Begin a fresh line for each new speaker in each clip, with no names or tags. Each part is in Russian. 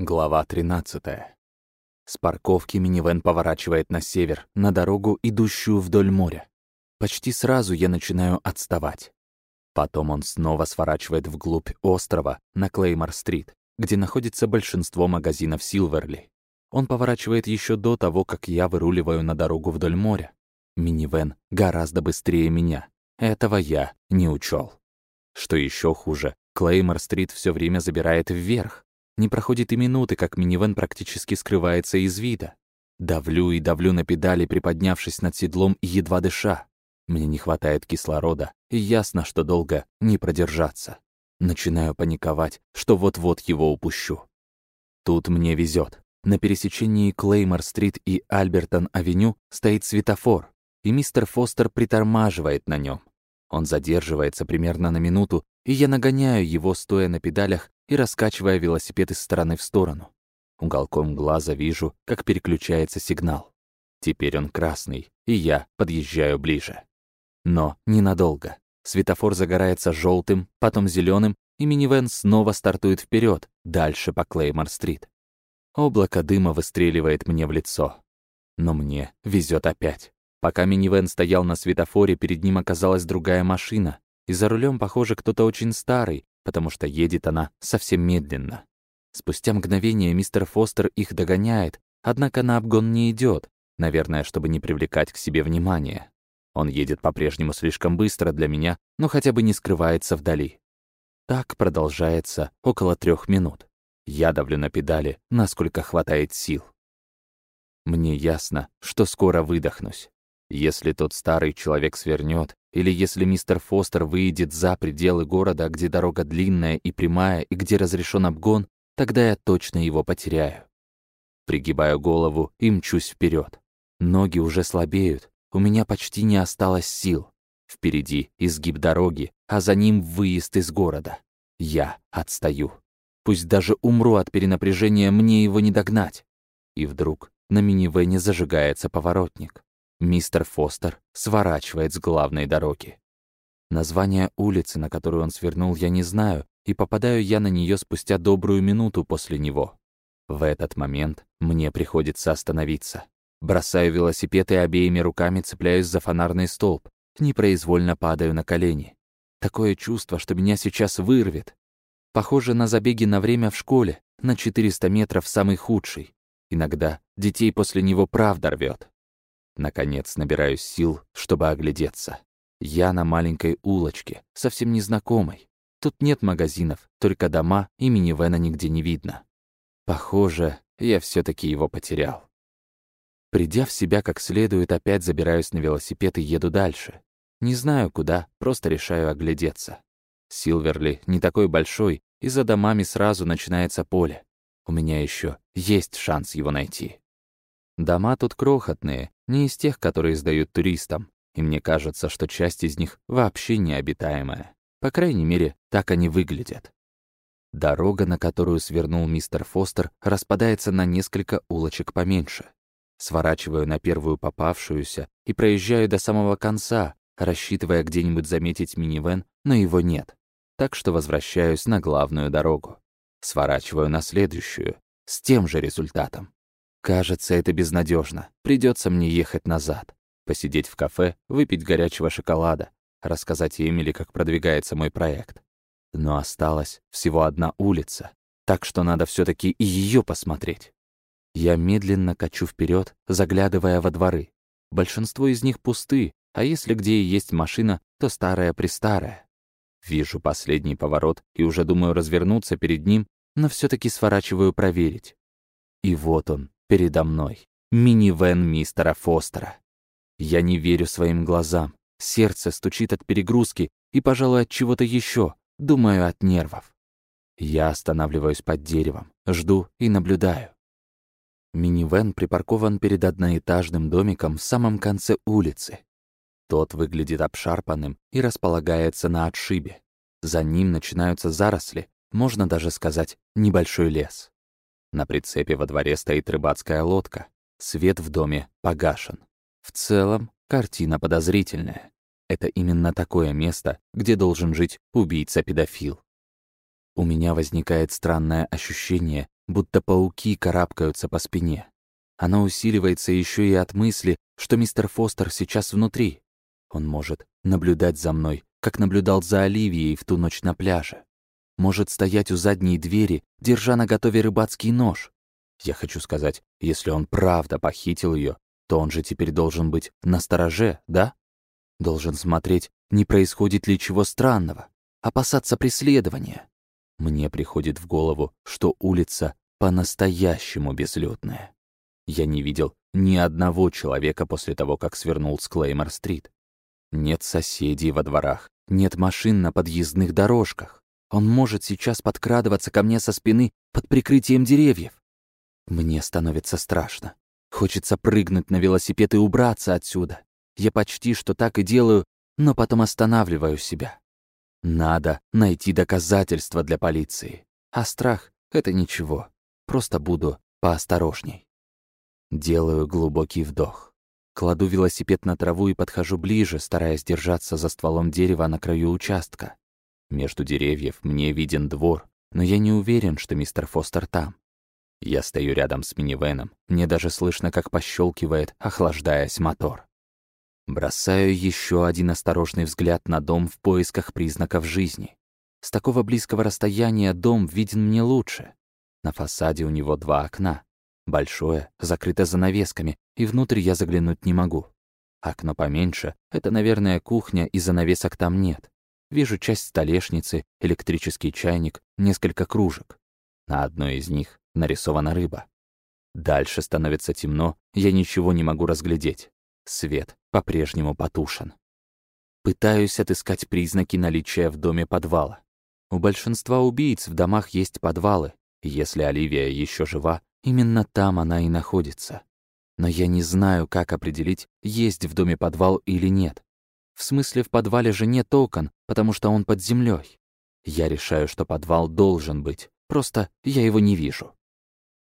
Глава 13. С парковки минивэн поворачивает на север, на дорогу, идущую вдоль моря. Почти сразу я начинаю отставать. Потом он снова сворачивает вглубь острова, на Клеймор-стрит, где находится большинство магазинов Силверли. Он поворачивает еще до того, как я выруливаю на дорогу вдоль моря. Минивэн гораздо быстрее меня. Этого я не учел. Что еще хуже, Клеймор-стрит все время забирает вверх, не проходит и минуты, как минивэн практически скрывается из вида. Давлю и давлю на педали, приподнявшись над седлом едва дыша. Мне не хватает кислорода, и ясно, что долго не продержаться. Начинаю паниковать, что вот-вот его упущу. Тут мне везет. На пересечении Клеймор-стрит и Альбертон-авеню стоит светофор, и мистер Фостер притормаживает на нем. Он задерживается примерно на минуту, и я нагоняю его, стоя на педалях и раскачивая велосипед из стороны в сторону. Уголком глаза вижу, как переключается сигнал. Теперь он красный, и я подъезжаю ближе. Но ненадолго. Светофор загорается желтым, потом зеленым, и минивэн снова стартует вперед, дальше по Клеймор-стрит. Облако дыма выстреливает мне в лицо. Но мне везет опять. Пока минивэн стоял на светофоре, перед ним оказалась другая машина, и за рулем, похоже, кто-то очень старый, потому что едет она совсем медленно. Спустя мгновение мистер Фостер их догоняет, однако на обгон не идет, наверное, чтобы не привлекать к себе внимания. Он едет по-прежнему слишком быстро для меня, но хотя бы не скрывается вдали. Так продолжается около трех минут. Я давлю на педали, насколько хватает сил. Мне ясно, что скоро выдохнусь. Если тот старый человек свернет, или если мистер Фостер выйдет за пределы города, где дорога длинная и прямая, и где разрешен обгон, тогда я точно его потеряю. Пригибаю голову и мчусь вперед. Ноги уже слабеют, у меня почти не осталось сил. Впереди изгиб дороги, а за ним выезд из города. Я отстаю. Пусть даже умру от перенапряжения, мне его не догнать. И вдруг на минивэне зажигается поворотник. Мистер Фостер сворачивает с главной дороги. Название улицы, на которую он свернул, я не знаю, и попадаю я на нее спустя добрую минуту после него. В этот момент мне приходится остановиться. Бросаю велосипед и обеими руками цепляюсь за фонарный столб, непроизвольно падаю на колени. Такое чувство, что меня сейчас вырвет. Похоже на забеги на время в школе, на 400 метров самый худший. Иногда детей после него правда рвет. Наконец набираюсь сил, чтобы оглядеться. Я на маленькой улочке, совсем незнакомой. Тут нет магазинов, только дома и минивэна нигде не видно. Похоже, я все таки его потерял. Придя в себя как следует, опять забираюсь на велосипед и еду дальше. Не знаю куда, просто решаю оглядеться. Силверли не такой большой, и за домами сразу начинается поле. У меня еще есть шанс его найти. Дома тут крохотные, не из тех, которые сдают туристам, и мне кажется, что часть из них вообще необитаемая. По крайней мере, так они выглядят. Дорога, на которую свернул мистер Фостер, распадается на несколько улочек поменьше. Сворачиваю на первую попавшуюся и проезжаю до самого конца, рассчитывая где-нибудь заметить минивэн, но его нет. Так что возвращаюсь на главную дорогу. Сворачиваю на следующую, с тем же результатом. Кажется, это безнадежно. Придется мне ехать назад. Посидеть в кафе, выпить горячего шоколада, рассказать Эмили, как продвигается мой проект. Но осталась всего одна улица, так что надо все таки и ее посмотреть. Я медленно качу вперед, заглядывая во дворы. Большинство из них пусты, а если где и есть машина, то старая-престарая. Вижу последний поворот и уже думаю развернуться перед ним, но все таки сворачиваю проверить. И вот он, передо мной. Минивэн мистера Фостера. Я не верю своим глазам. Сердце стучит от перегрузки и, пожалуй, от чего-то еще, думаю, от нервов. Я останавливаюсь под деревом, жду и наблюдаю. Минивэн припаркован перед одноэтажным домиком в самом конце улицы. Тот выглядит обшарпанным и располагается на отшибе. За ним начинаются заросли, можно даже сказать, небольшой лес. На прицепе во дворе стоит рыбацкая лодка. Свет в доме погашен. В целом, картина подозрительная. Это именно такое место, где должен жить убийца-педофил. У меня возникает странное ощущение, будто пауки карабкаются по спине. Она усиливается еще и от мысли, что мистер Фостер сейчас внутри. Он может наблюдать за мной, как наблюдал за Оливией в ту ночь на пляже. Может стоять у задней двери, держа на готове рыбацкий нож. Я хочу сказать, если он правда похитил ее, то он же теперь должен быть на стороже, да? Должен смотреть, не происходит ли чего странного, опасаться преследования. Мне приходит в голову, что улица по-настоящему безлюдная. Я не видел ни одного человека после того, как свернул с Клеймор-стрит. Нет соседей во дворах, нет машин на подъездных дорожках. Он может сейчас подкрадываться ко мне со спины под прикрытием деревьев. Мне становится страшно. Хочется прыгнуть на велосипед и убраться отсюда. Я почти что так и делаю, но потом останавливаю себя. Надо найти доказательства для полиции. А страх — это ничего. Просто буду поосторожней. Делаю глубокий вдох. Кладу велосипед на траву и подхожу ближе, стараясь держаться за стволом дерева на краю участка. Между деревьев мне виден двор, но я не уверен, что мистер Фостер там. Я стою рядом с минивеном, мне даже слышно, как пощелкивает, охлаждаясь мотор. Бросаю еще один осторожный взгляд на дом в поисках признаков жизни. С такого близкого расстояния дом виден мне лучше. На фасаде у него два окна. Большое, закрыто занавесками, и внутрь я заглянуть не могу. Окно поменьше — это, наверное, кухня, и занавесок там нет. Вижу часть столешницы, электрический чайник, несколько кружек. На одной из них нарисована рыба. Дальше становится темно, я ничего не могу разглядеть. Свет по-прежнему потушен. Пытаюсь отыскать признаки наличия в доме подвала. У большинства убийц в домах есть подвалы. Если Оливия еще жива, именно там она и находится. Но я не знаю, как определить, есть в доме подвал или нет. В смысле, в подвале же нет окон, потому что он под землей. Я решаю, что подвал должен быть, просто я его не вижу.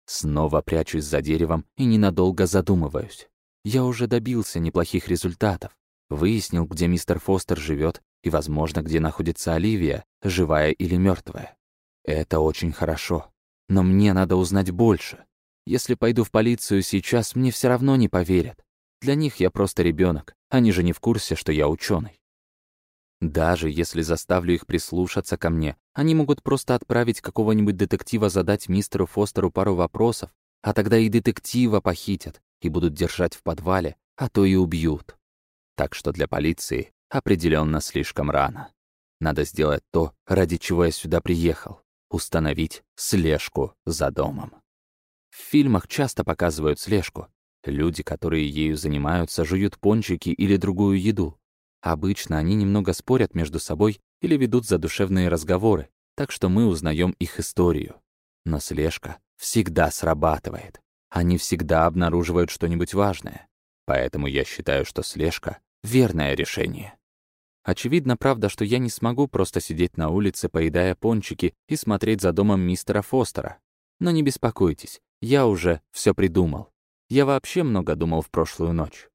Снова прячусь за деревом и ненадолго задумываюсь. Я уже добился неплохих результатов. Выяснил, где мистер Фостер живет и, возможно, где находится Оливия, живая или мертвая. Это очень хорошо. Но мне надо узнать больше. Если пойду в полицию сейчас, мне все равно не поверят. Для них я просто ребенок. Они же не в курсе, что я ученый. Даже если заставлю их прислушаться ко мне, они могут просто отправить какого-нибудь детектива задать мистеру Фостеру пару вопросов, а тогда и детектива похитят, и будут держать в подвале, а то и убьют. Так что для полиции определенно слишком рано. Надо сделать то, ради чего я сюда приехал — установить слежку за домом. В фильмах часто показывают слежку. Люди, которые ею занимаются, жуют пончики или другую еду. Обычно они немного спорят между собой или ведут задушевные разговоры, так что мы узнаем их историю. Но слежка всегда срабатывает. Они всегда обнаруживают что-нибудь важное. Поэтому я считаю, что слежка — верное решение. Очевидно, правда, что я не смогу просто сидеть на улице, поедая пончики и смотреть за домом мистера Фостера. Но не беспокойтесь, я уже все придумал. Я вообще много думал в прошлую ночь.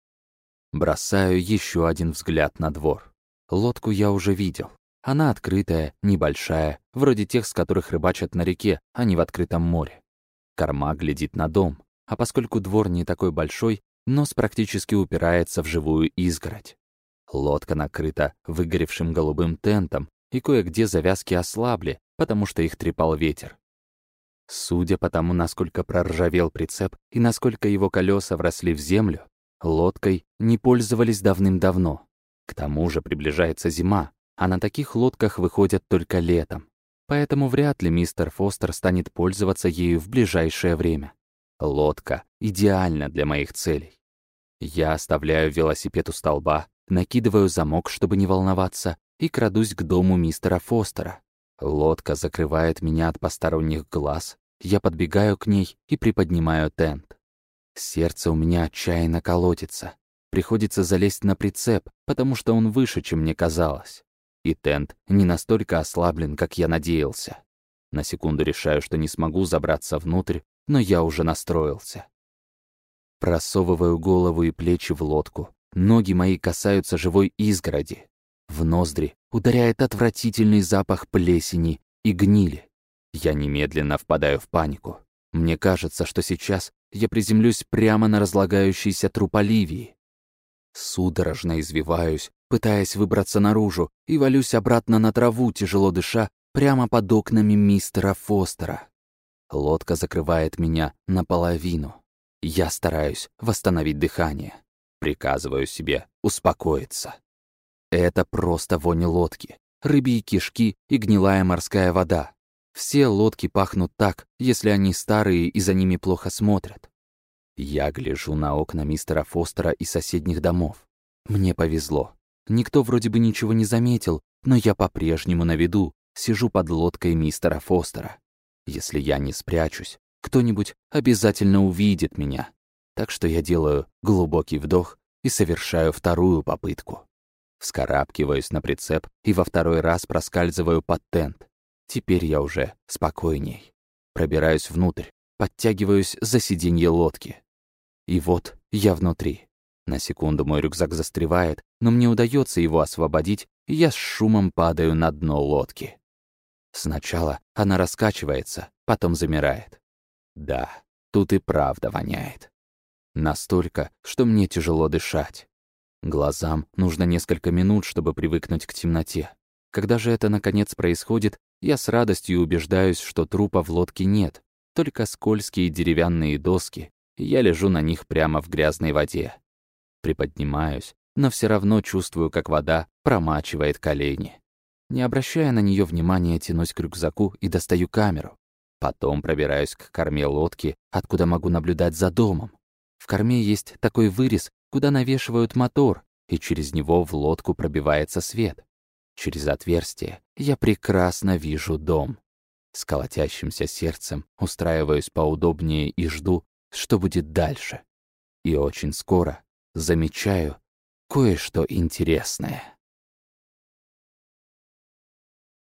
Бросаю еще один взгляд на двор. Лодку я уже видел. Она открытая, небольшая, вроде тех, с которых рыбачат на реке, а не в открытом море. Корма глядит на дом, а поскольку двор не такой большой, нос практически упирается в живую изгородь. Лодка накрыта выгоревшим голубым тентом, и кое-где завязки ослабли, потому что их трепал ветер. Судя по тому, насколько проржавел прицеп и насколько его колеса вросли в землю, лодкой не пользовались давным-давно. К тому же приближается зима, а на таких лодках выходят только летом поэтому вряд ли мистер Фостер станет пользоваться ею в ближайшее время. Лодка идеальна для моих целей. Я оставляю велосипед у столба, накидываю замок, чтобы не волноваться, и крадусь к дому мистера Фостера. Лодка закрывает меня от посторонних глаз, я подбегаю к ней и приподнимаю тент. Сердце у меня отчаянно колотится. Приходится залезть на прицеп, потому что он выше, чем мне казалось. И тент не настолько ослаблен, как я надеялся. На секунду решаю, что не смогу забраться внутрь, но я уже настроился. Просовываю голову и плечи в лодку. Ноги мои касаются живой изгороди. В ноздри ударяет отвратительный запах плесени и гнили. Я немедленно впадаю в панику. Мне кажется, что сейчас я приземлюсь прямо на разлагающийся труп Оливии. Судорожно извиваюсь, пытаясь выбраться наружу, и валюсь обратно на траву, тяжело дыша, прямо под окнами мистера Фостера. Лодка закрывает меня наполовину. Я стараюсь восстановить дыхание. Приказываю себе успокоиться. Это просто вони лодки, рыбьи кишки и гнилая морская вода. Все лодки пахнут так, если они старые и за ними плохо смотрят. Я гляжу на окна мистера Фостера и соседних домов. Мне повезло. Никто вроде бы ничего не заметил, но я по-прежнему на виду, сижу под лодкой мистера Фостера. Если я не спрячусь, кто-нибудь обязательно увидит меня. Так что я делаю глубокий вдох и совершаю вторую попытку. Вскарабкиваюсь на прицеп и во второй раз проскальзываю под тент. Теперь я уже спокойней. Пробираюсь внутрь, подтягиваюсь за сиденье лодки. И вот я внутри. На секунду мой рюкзак застревает, но мне удается его освободить, и я с шумом падаю на дно лодки. Сначала она раскачивается, потом замирает. Да, тут и правда воняет. Настолько, что мне тяжело дышать. Глазам нужно несколько минут, чтобы привыкнуть к темноте. Когда же это наконец происходит, я с радостью убеждаюсь, что трупа в лодке нет, только скользкие деревянные доски, и я лежу на них прямо в грязной воде. Приподнимаюсь, но все равно чувствую, как вода промачивает колени. Не обращая на нее внимания, тянусь к рюкзаку и достаю камеру. Потом пробираюсь к корме лодки, откуда могу наблюдать за домом. В корме есть такой вырез, куда навешивают мотор, и через него в лодку пробивается свет. Через отверстие я прекрасно вижу дом. С колотящимся сердцем устраиваюсь поудобнее и жду, что будет дальше. И очень скоро замечаю кое-что интересное.